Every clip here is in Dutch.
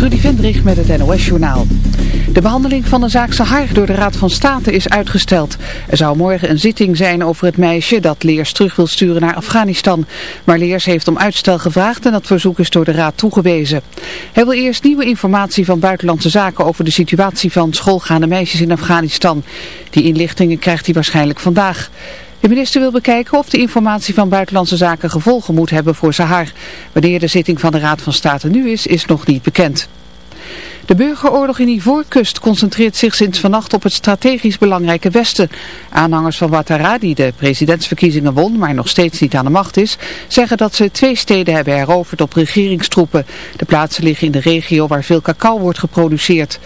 Trudy Vendrich met het NOS-journaal. De behandeling van de zaak Sahar door de Raad van State is uitgesteld. Er zou morgen een zitting zijn over het meisje dat Leers terug wil sturen naar Afghanistan. Maar Leers heeft om uitstel gevraagd en dat verzoek is door de Raad toegewezen. Hij wil eerst nieuwe informatie van buitenlandse zaken over de situatie van schoolgaande meisjes in Afghanistan. Die inlichtingen krijgt hij waarschijnlijk vandaag. De minister wil bekijken of de informatie van Buitenlandse Zaken gevolgen moet hebben voor Sahar. Wanneer de zitting van de Raad van State nu is, is nog niet bekend. De burgeroorlog in Ivoorkust concentreert zich sinds vannacht op het strategisch belangrijke Westen. Aanhangers van Ouattara, die de presidentsverkiezingen won, maar nog steeds niet aan de macht is, zeggen dat ze twee steden hebben heroverd op regeringstroepen. De plaatsen liggen in de regio waar veel cacao wordt geproduceerd.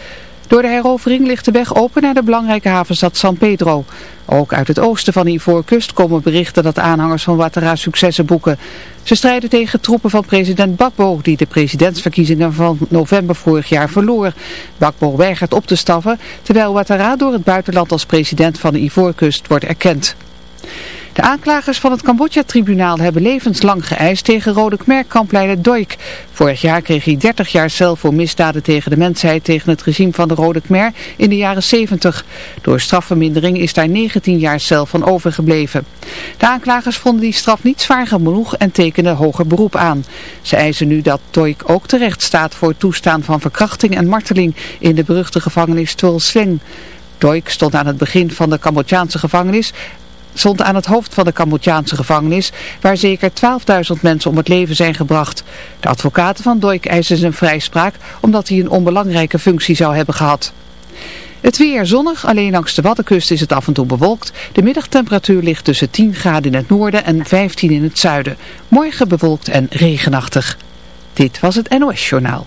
Door de herovering ligt de weg open naar de belangrijke havenstad San Pedro. Ook uit het oosten van Ivoorkust komen berichten dat aanhangers van Ouattara successen boeken. Ze strijden tegen troepen van president Bakbo, die de presidentsverkiezingen van november vorig jaar verloor. Bakbo weigert op te staffen, terwijl Ouattara door het buitenland als president van de Ivoorkust wordt erkend. De aanklagers van het Cambodja-tribunaal hebben levenslang geëist tegen Rode Khmer-kampleider Doik. Vorig jaar kreeg hij 30 jaar cel voor misdaden tegen de mensheid tegen het regime van de Rode Khmer in de jaren 70. Door strafvermindering is daar 19 jaar cel van overgebleven. De aanklagers vonden die straf niet zwaar genoeg en tekenden hoger beroep aan. Ze eisen nu dat Doik ook terecht staat voor het toestaan van verkrachting en marteling in de beruchte gevangenis Tuol Sleng. Doik stond aan het begin van de Cambodjaanse gevangenis stond aan het hoofd van de Cambodjaanse gevangenis, waar zeker 12.000 mensen om het leven zijn gebracht. De advocaten van Doik eisen zijn vrijspraak omdat hij een onbelangrijke functie zou hebben gehad. Het weer zonnig, alleen langs de Waddenkust is het af en toe bewolkt. De middagtemperatuur ligt tussen 10 graden in het noorden en 15 in het zuiden. Morgen bewolkt en regenachtig. Dit was het NOS Journaal.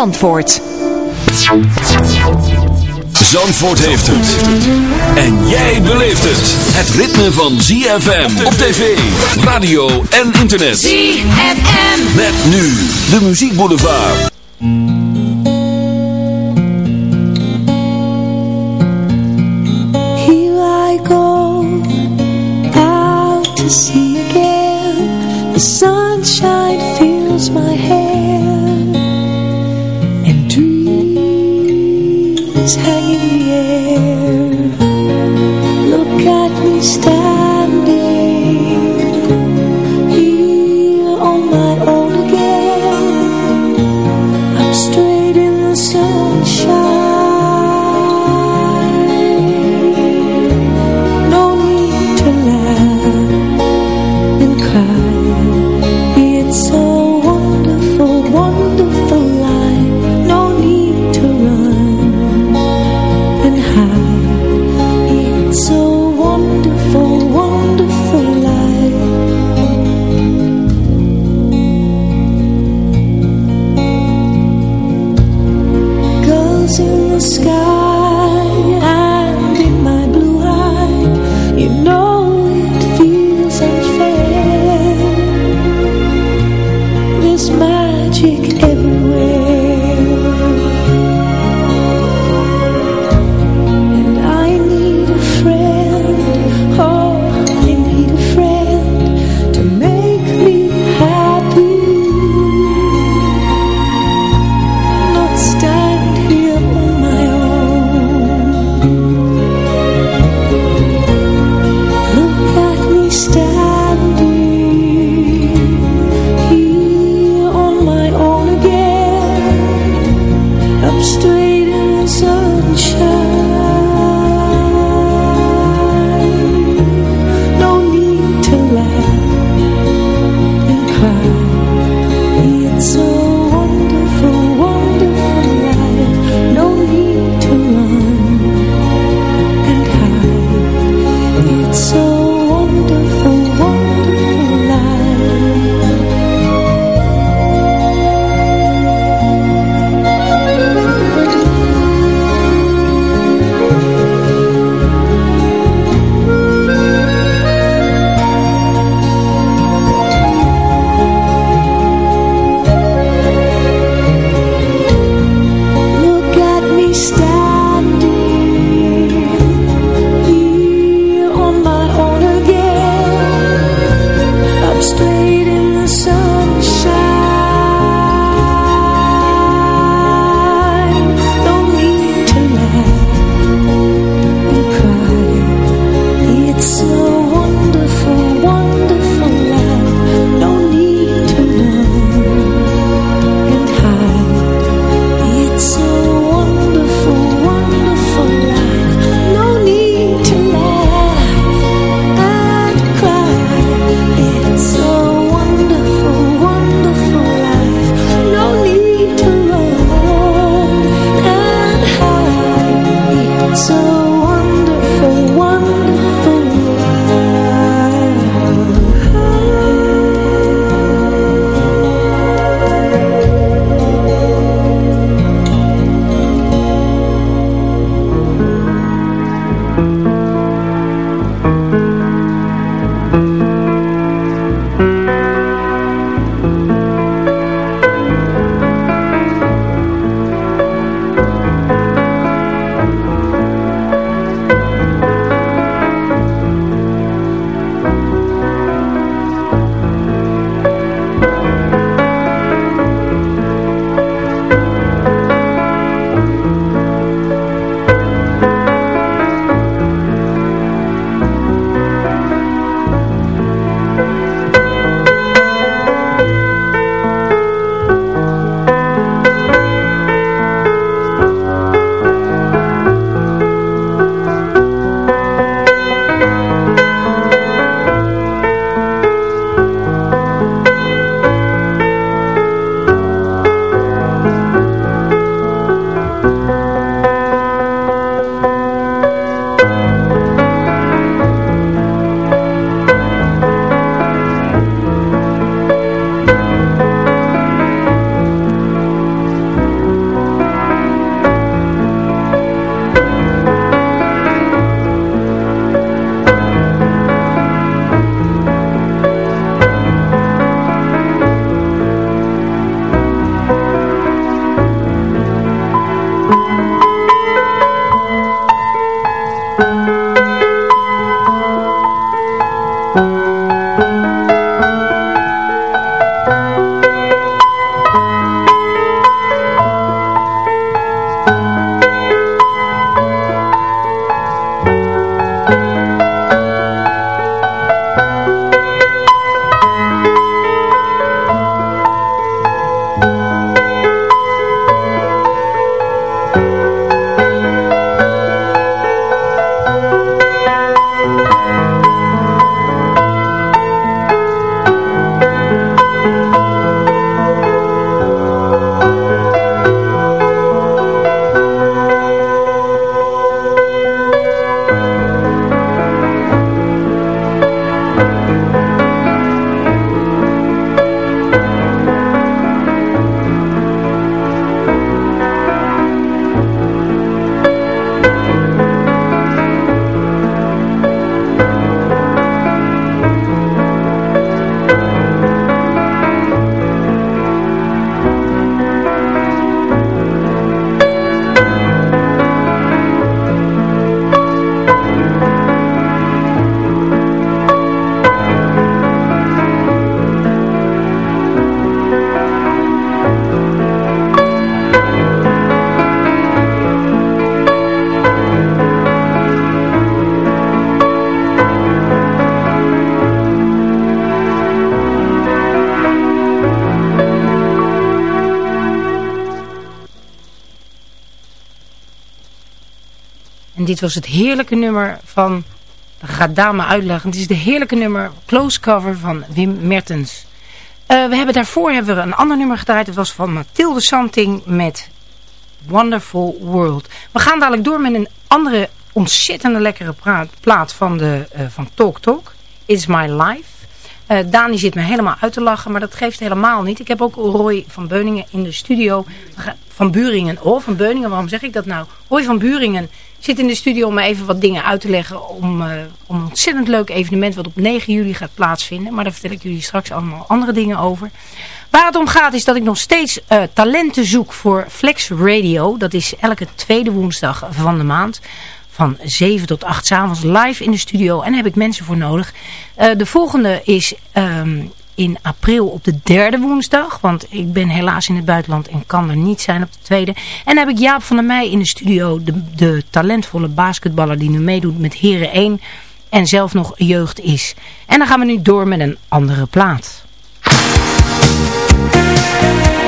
Zandvoort heeft het. En jij beleeft het. Het ritme van ZFM op tv, radio en internet. ZFM. Met nu de muziekboulevard. Here I go out to sea again. The sunshine fills my hair. Dreams hanging in the air. Look at me standing dit was het heerlijke nummer van... Dat gaat Dame uitleggen. Het is de heerlijke nummer Close Cover van Wim Mertens. Uh, we hebben daarvoor hebben we een ander nummer gedraaid. Het was van Mathilde Santing met Wonderful World. We gaan dadelijk door met een andere ontzettende lekkere plaat van, de, uh, van Talk Talk. It's My Life. Uh, Dani zit me helemaal uit te lachen, maar dat geeft helemaal niet. Ik heb ook Roy van Beuningen in de studio. Van Buringen. Oh, van Beuningen, waarom zeg ik dat nou? Roy van Buringen zit in de studio om even wat dingen uit te leggen. Om, uh, om een ontzettend leuk evenement wat op 9 juli gaat plaatsvinden. Maar daar vertel ik jullie straks allemaal andere dingen over. Waar het om gaat is dat ik nog steeds uh, talenten zoek voor Flex Radio. Dat is elke tweede woensdag van de maand van 7 tot 8 s avonds live in de studio. En daar heb ik mensen voor nodig. Uh, de volgende is um, in april op de derde woensdag. Want ik ben helaas in het buitenland en kan er niet zijn op de tweede. En heb ik Jaap van der Meij in de studio. De, de talentvolle basketballer die nu meedoet met Heren 1. En zelf nog jeugd is. En dan gaan we nu door met een andere plaat. Een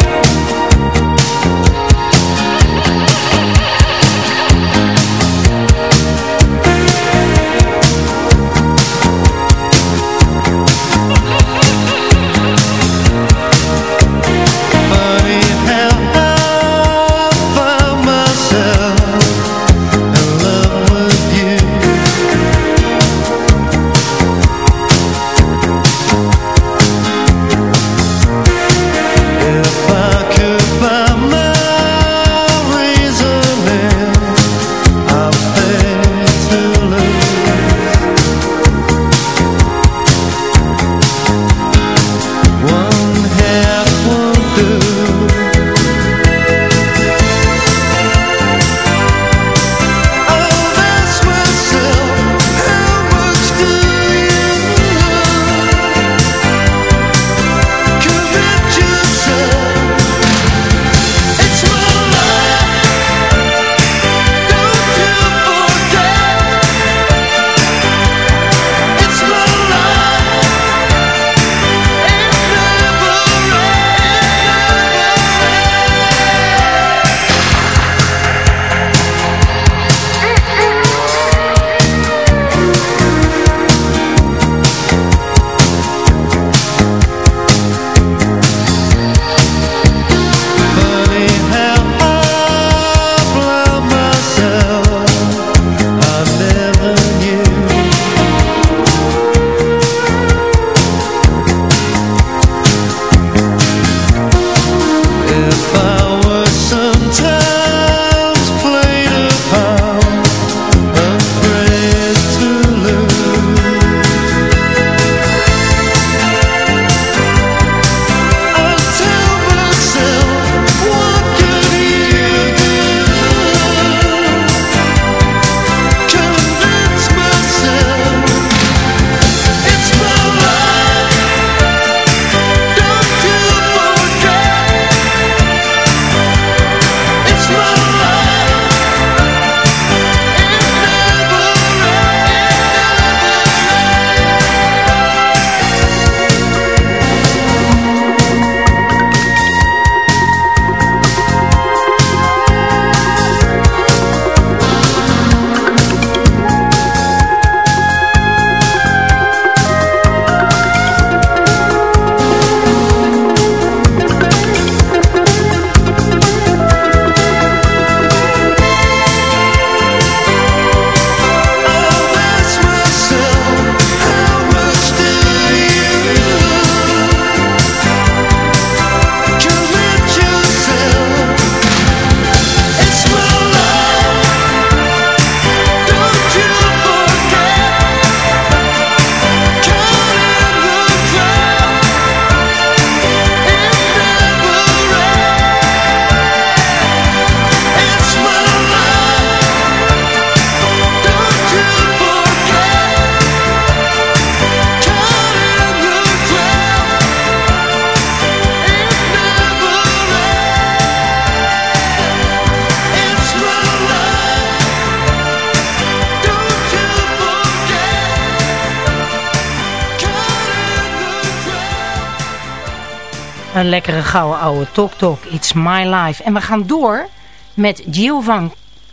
lekkere gouden oude Tok Tok. It's my life. En we gaan door met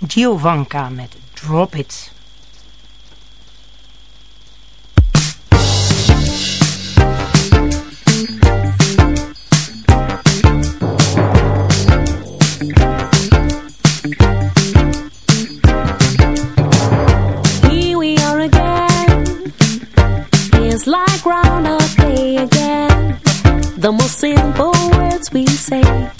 Giovanka met Drop It. The most simple words we say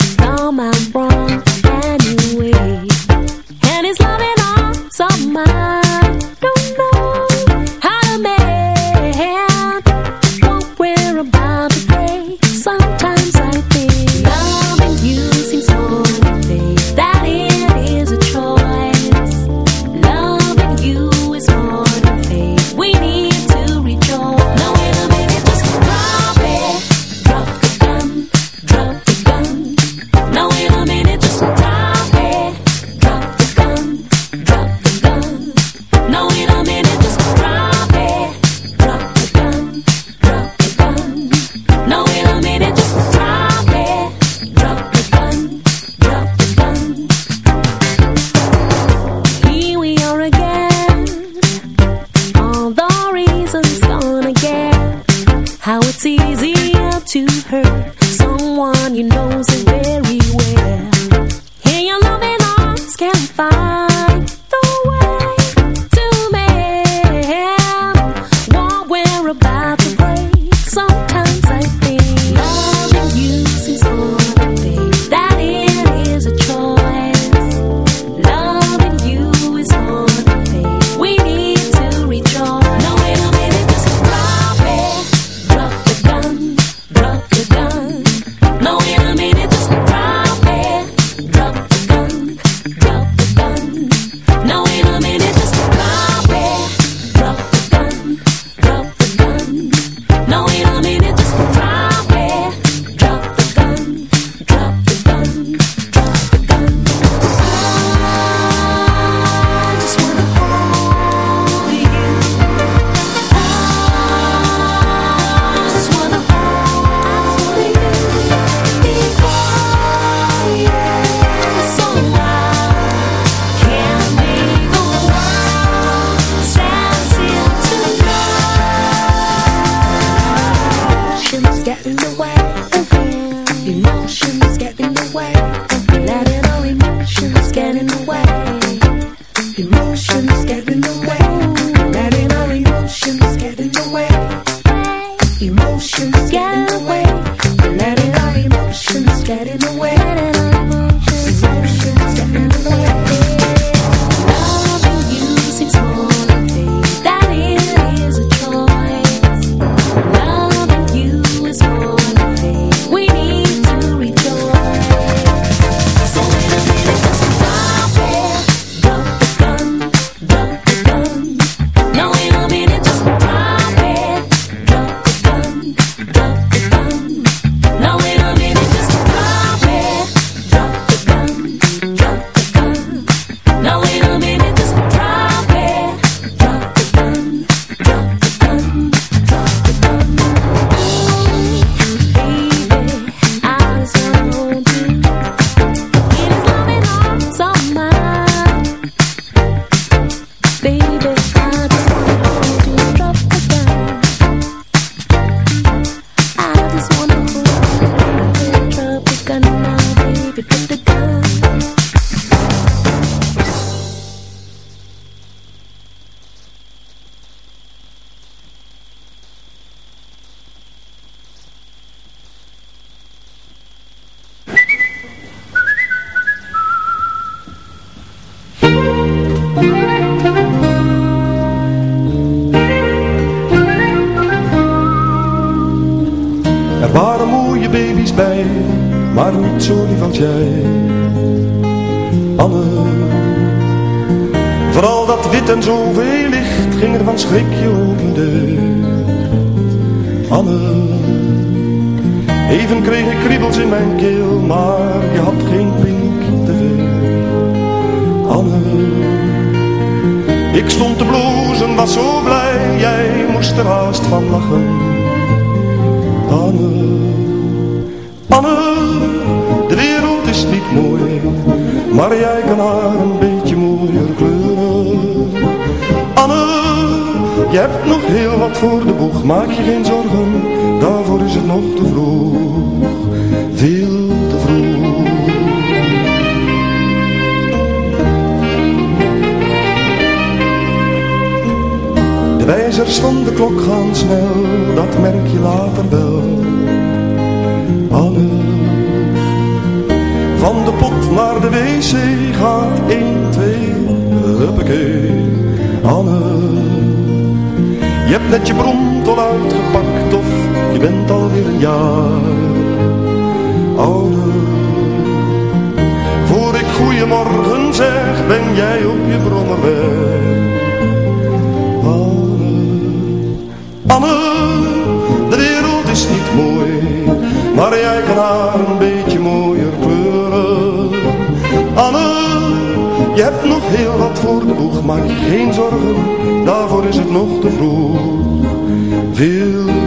je hebt net je al uitgepakt of je bent alweer een jaar ouder. Voor ik goeiemorgen zeg, ben jij op je brommer weg. Anne, de wereld is niet mooi, maar jij kan haar een beetje je hebt nog heel wat voor de boeg, maak je geen zorgen, daarvoor is het nog te vroeg, veel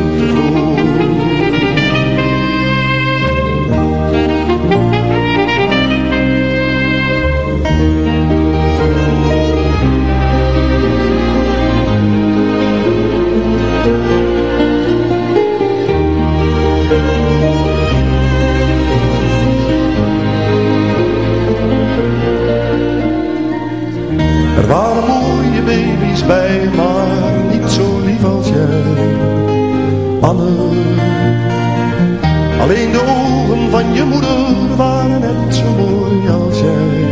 baby's bij, maar niet zo lief als jij, Anne. Alleen de ogen van je moeder waren net zo mooi als jij,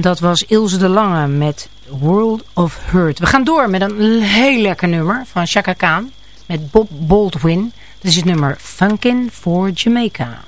En dat was Ilse de Lange met World of Hurt. We gaan door met een heel lekker nummer van Chaka Khan met Bob Baldwin. Dit is het nummer Funkin' for Jamaica.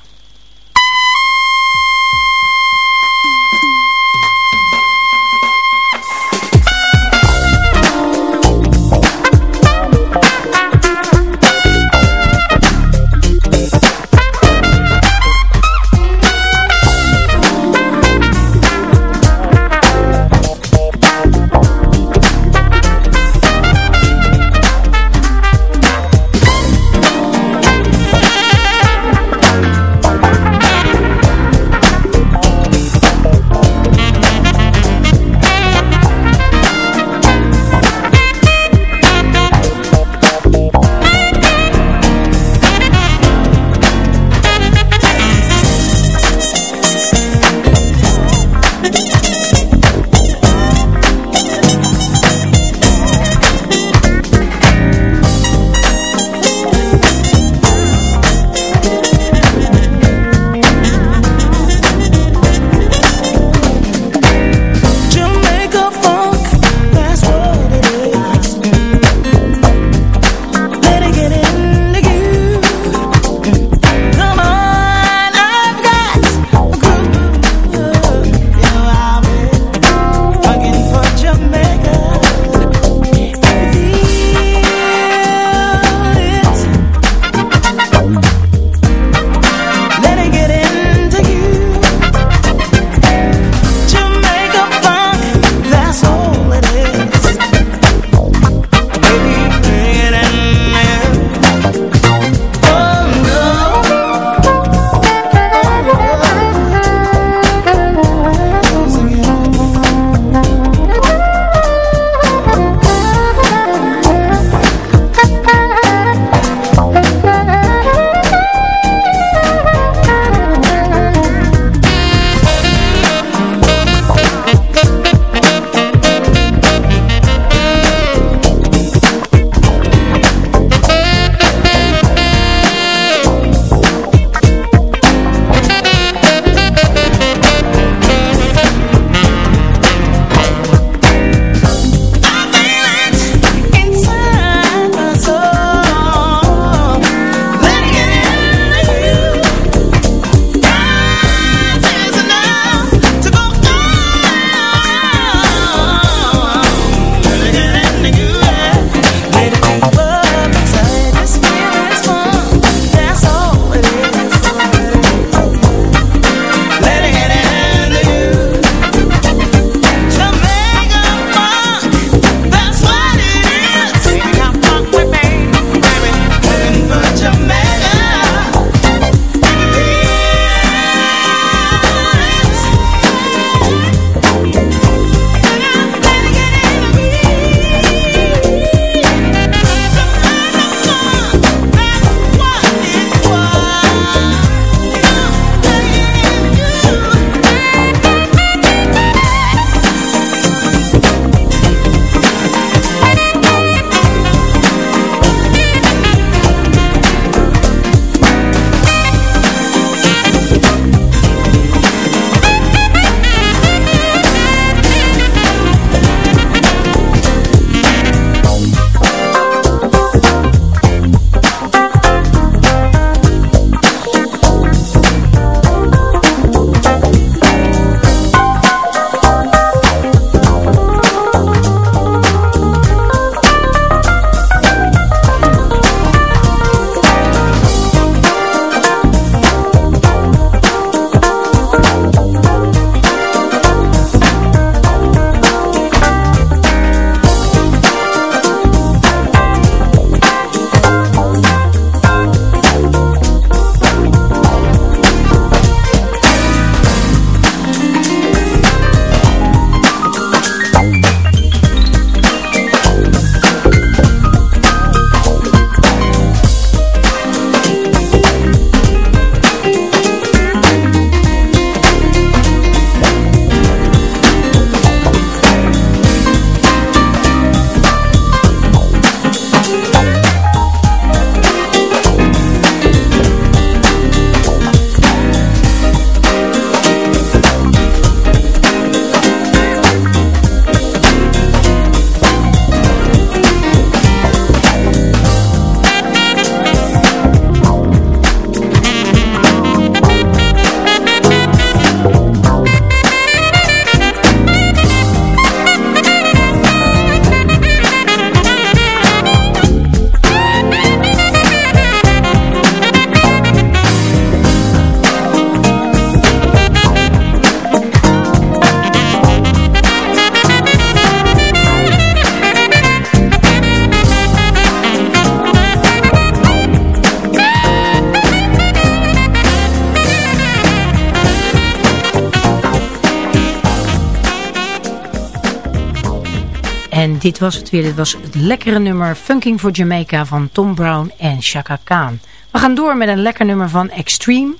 Dit was het weer. Dit was het lekkere nummer Funking for Jamaica van Tom Brown en Chaka Khan. We gaan door met een lekker nummer van Extreme,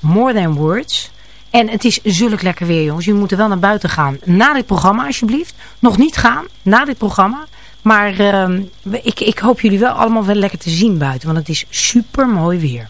More Than Words. En het is zulk lekker weer jongens. Jullie moeten wel naar buiten gaan. Na dit programma alsjeblieft. Nog niet gaan, na dit programma. Maar uh, ik, ik hoop jullie wel allemaal wel lekker te zien buiten. Want het is super mooi weer.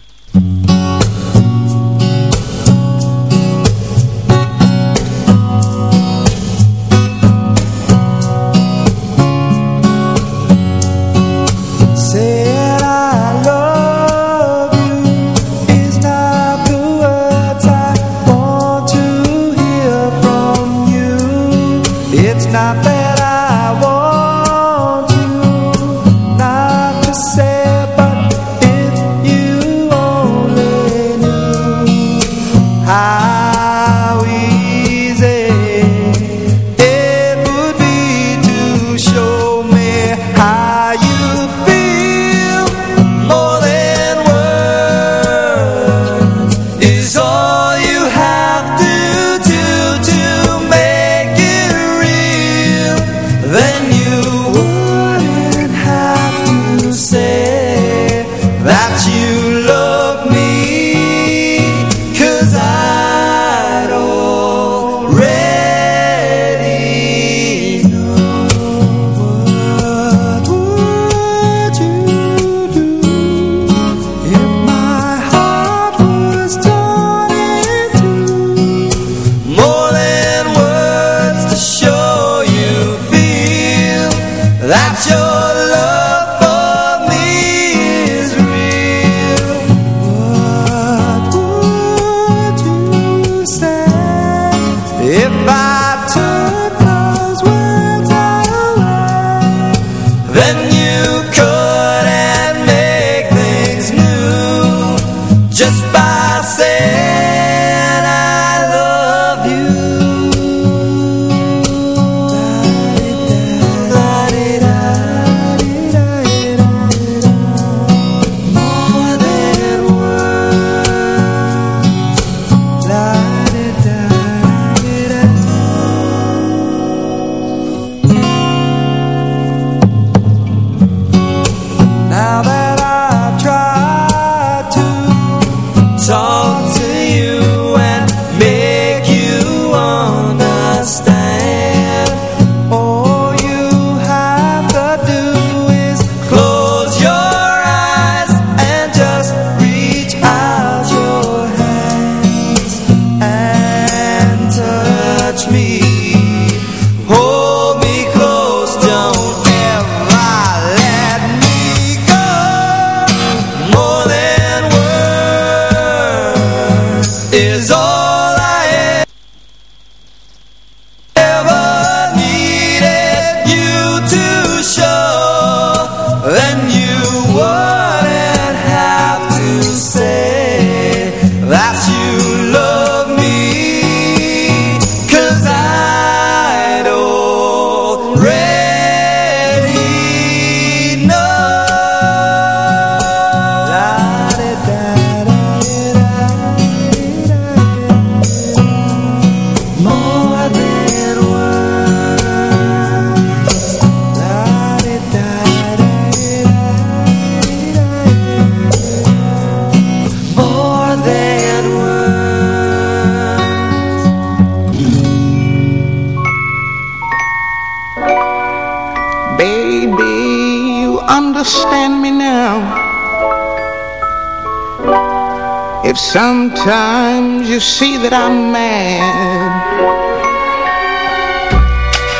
That I'm mad.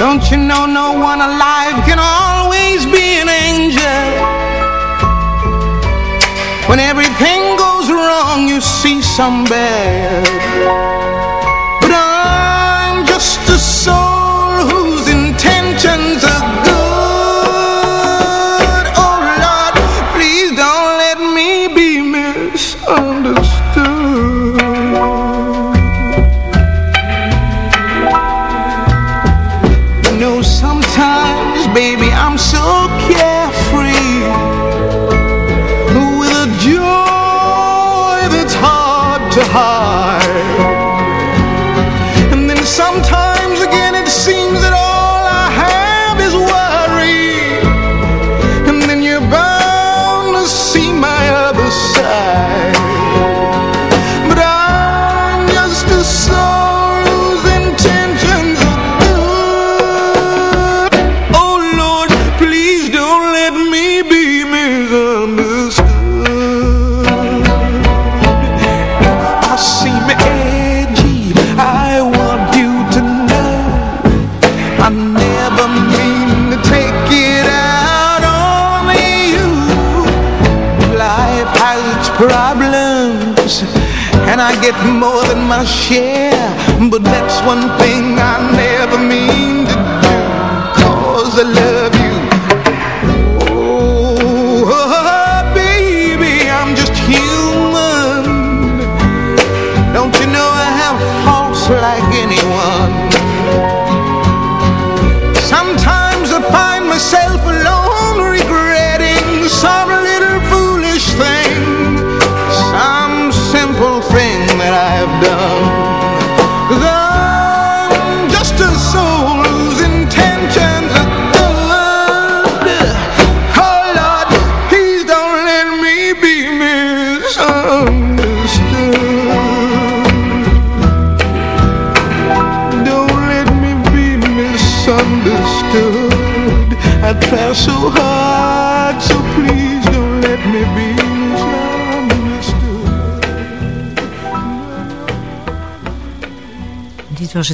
Don't you know no one alive can always be an angel? When everything goes wrong you see some bad get more than my share But that's one thing I never mean to do. Cause I love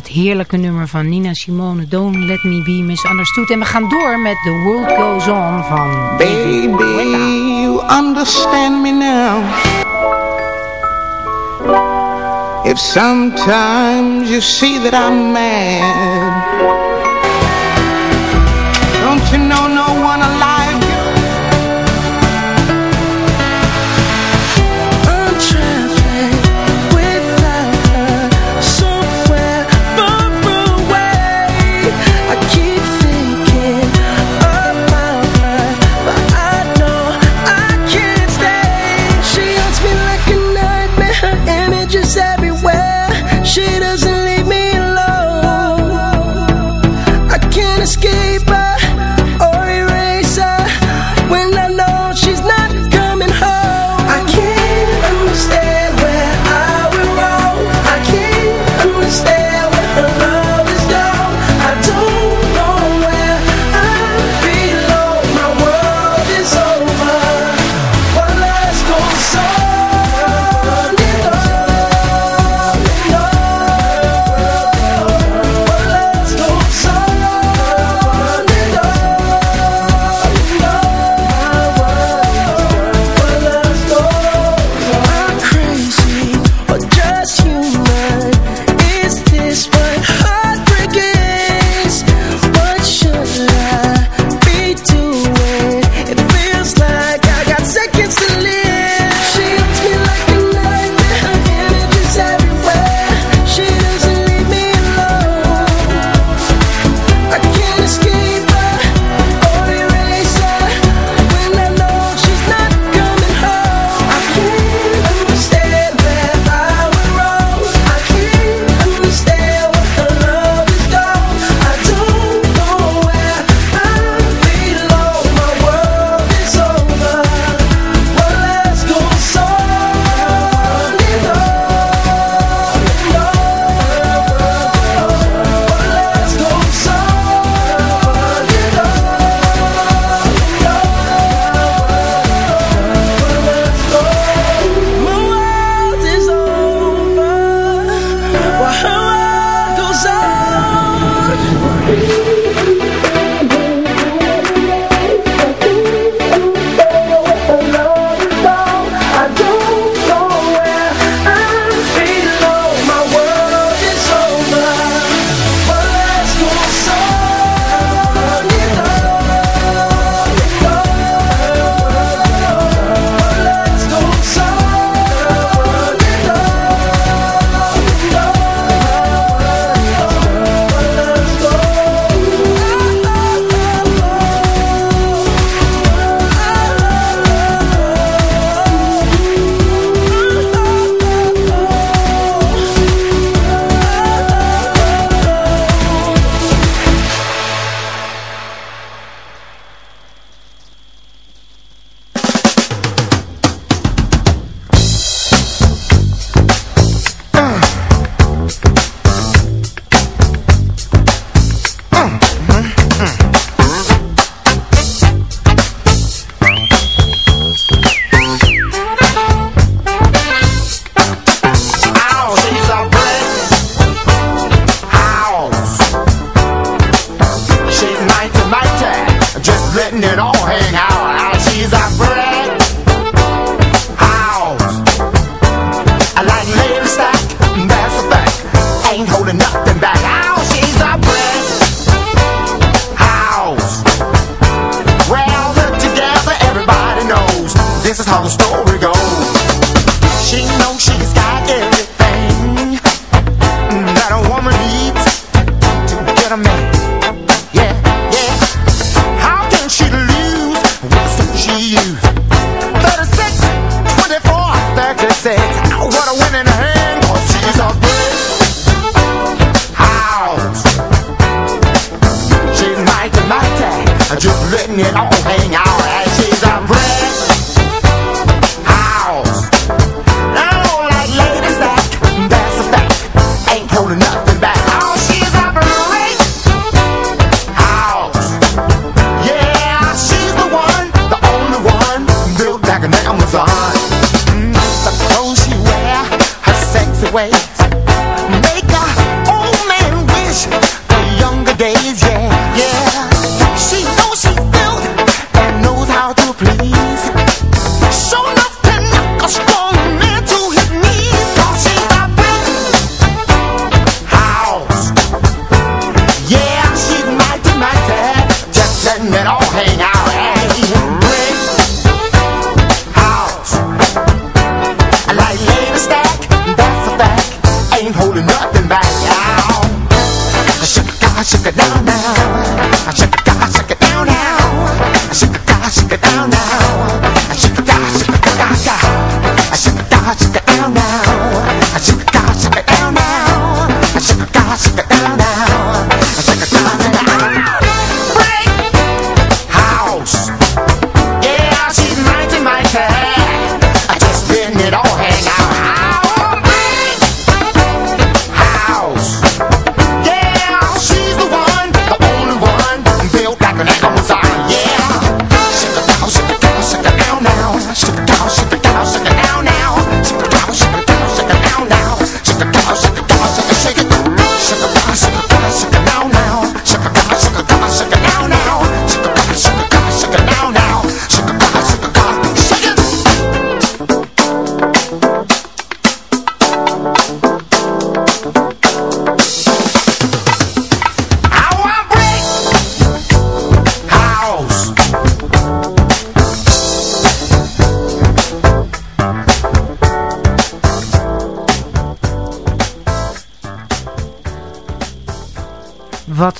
heerlijke nummer van Nina Simone. Don't Let Me Be Misunderstood. En we gaan door met The World Goes On van... Baby, you understand me now. If sometimes you see that I'm mad.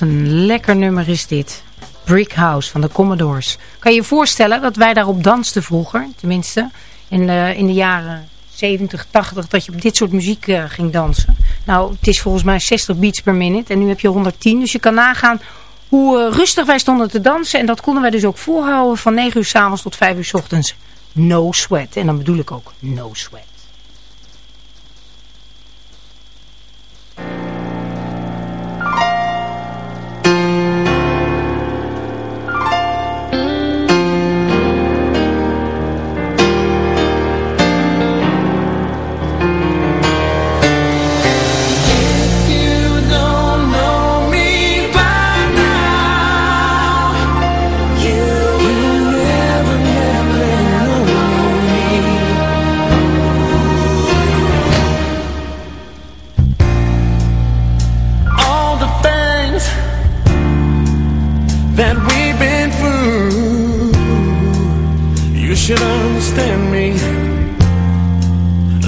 Een lekker nummer is dit. Brick House van de Commodores. Kan je je voorstellen dat wij daarop dansten vroeger, tenminste, in de, in de jaren 70, 80, dat je op dit soort muziek eh, ging dansen. Nou, het is volgens mij 60 beats per minute en nu heb je 110, dus je kan nagaan hoe eh, rustig wij stonden te dansen. En dat konden wij dus ook volhouden van 9 uur s'avonds tot 5 uur s ochtends. No sweat. En dan bedoel ik ook no sweat.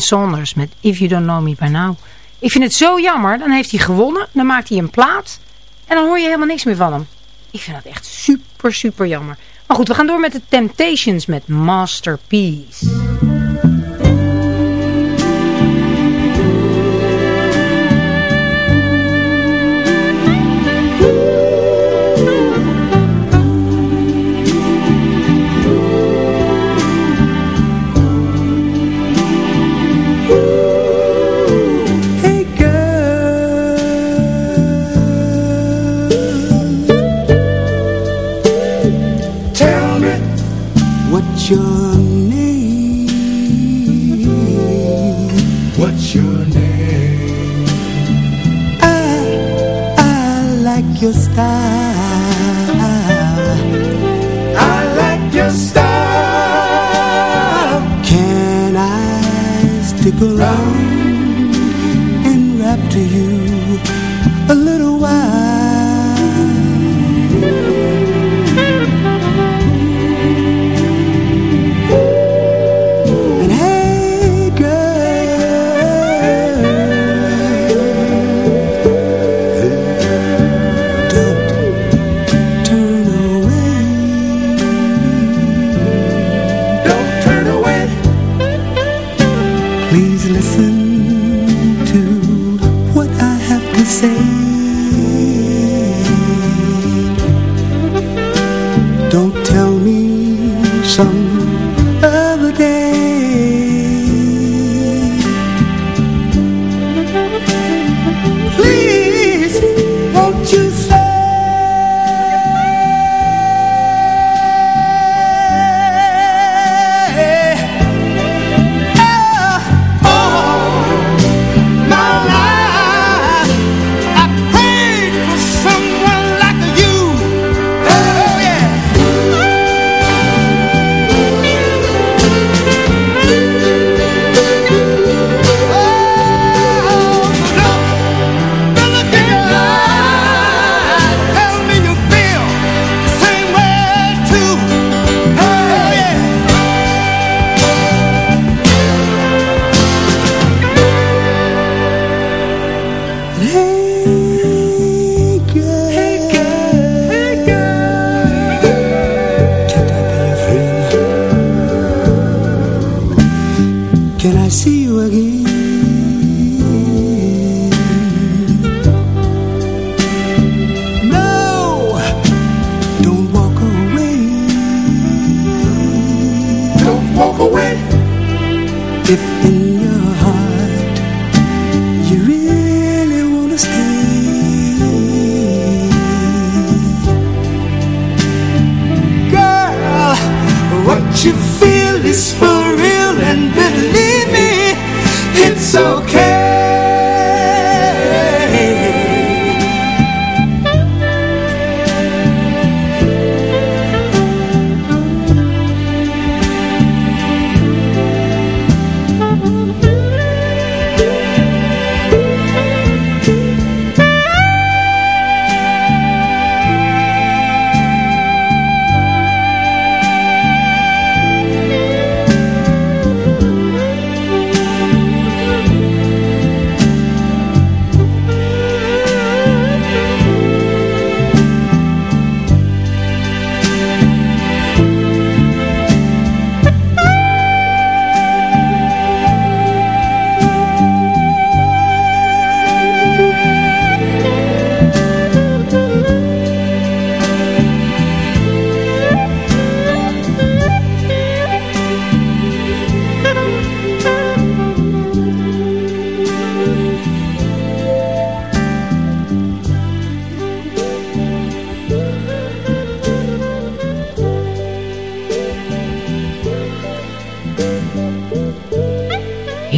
zonders Saunders met If You Don't Know Me By Now. Ik vind het zo jammer. Dan heeft hij gewonnen. Dan maakt hij een plaat. En dan hoor je helemaal niks meer van hem. Ik vind dat echt super, super jammer. Maar goed, we gaan door met de Temptations met Masterpiece. I like your style. Can I stick around and rap to you?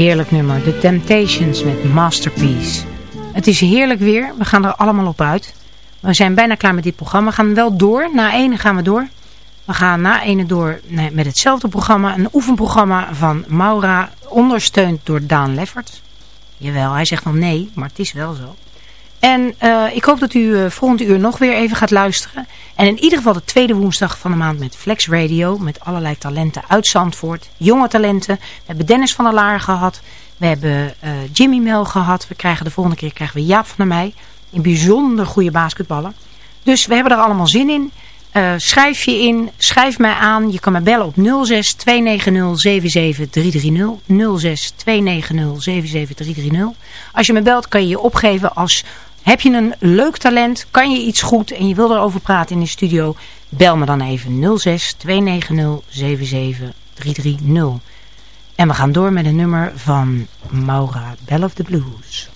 Heerlijk nummer. The Temptations met Masterpiece. Het is heerlijk weer. We gaan er allemaal op uit. We zijn bijna klaar met dit programma. We gaan wel door. Na ene gaan we door. We gaan na ene door met hetzelfde programma. Een oefenprogramma van Maura. Ondersteund door Daan Leffert. Jawel, hij zegt nog nee. Maar het is wel zo. En uh, ik hoop dat u uh, volgende uur nog weer even gaat luisteren. En in ieder geval de tweede woensdag van de maand met Flex Radio. Met allerlei talenten uit Zandvoort. Jonge talenten. We hebben Dennis van der Laar gehad. We hebben uh, Jimmy Mel gehad. We krijgen de volgende keer krijgen we Jaap van der Meij. Een bijzonder goede basketballer. Dus we hebben er allemaal zin in. Schrijf je in, schrijf mij aan. Je kan me bellen op 06 290 77330. 06 290 77330. Als je me belt kan je je opgeven als heb je een leuk talent, kan je iets goed en je wil erover praten in de studio, bel me dan even 06 290 77330. En we gaan door met een nummer van Maura, Bell of the Blues.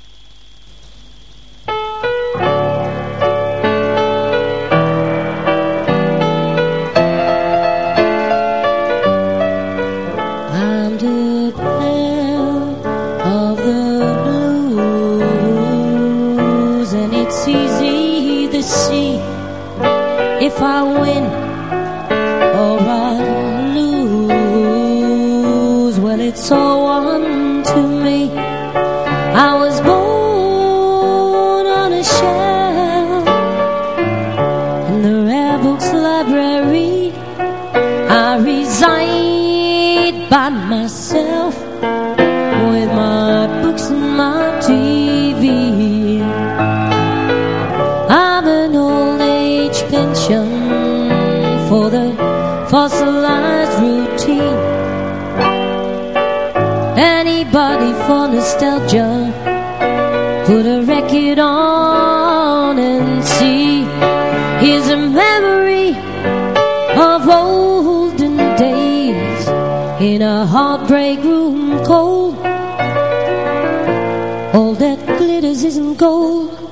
If I win or I lose. Well, it's all for nostalgia, put a record on and see. Here's a memory of olden days in a heartbreak room cold. All that glitters isn't gold.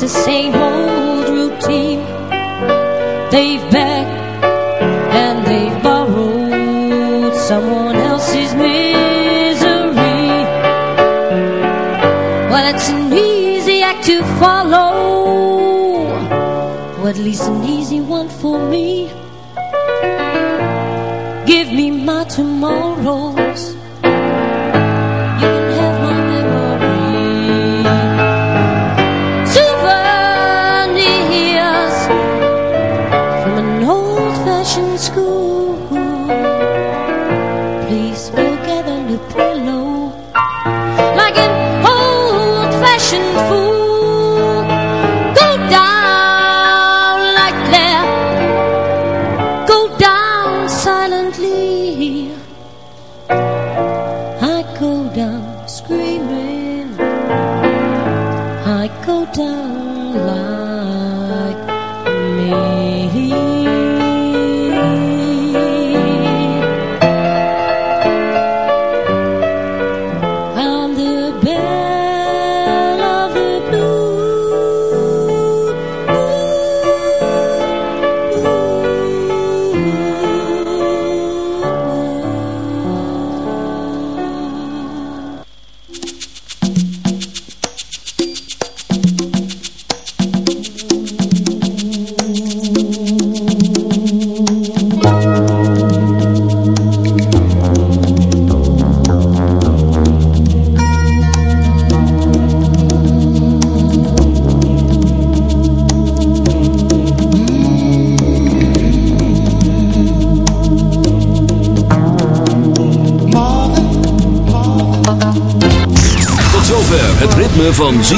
The same old routine. They've begged and they've borrowed someone else's misery. Well, it's an easy act to follow. Or at least an easy one for me. Give me my tomorrows.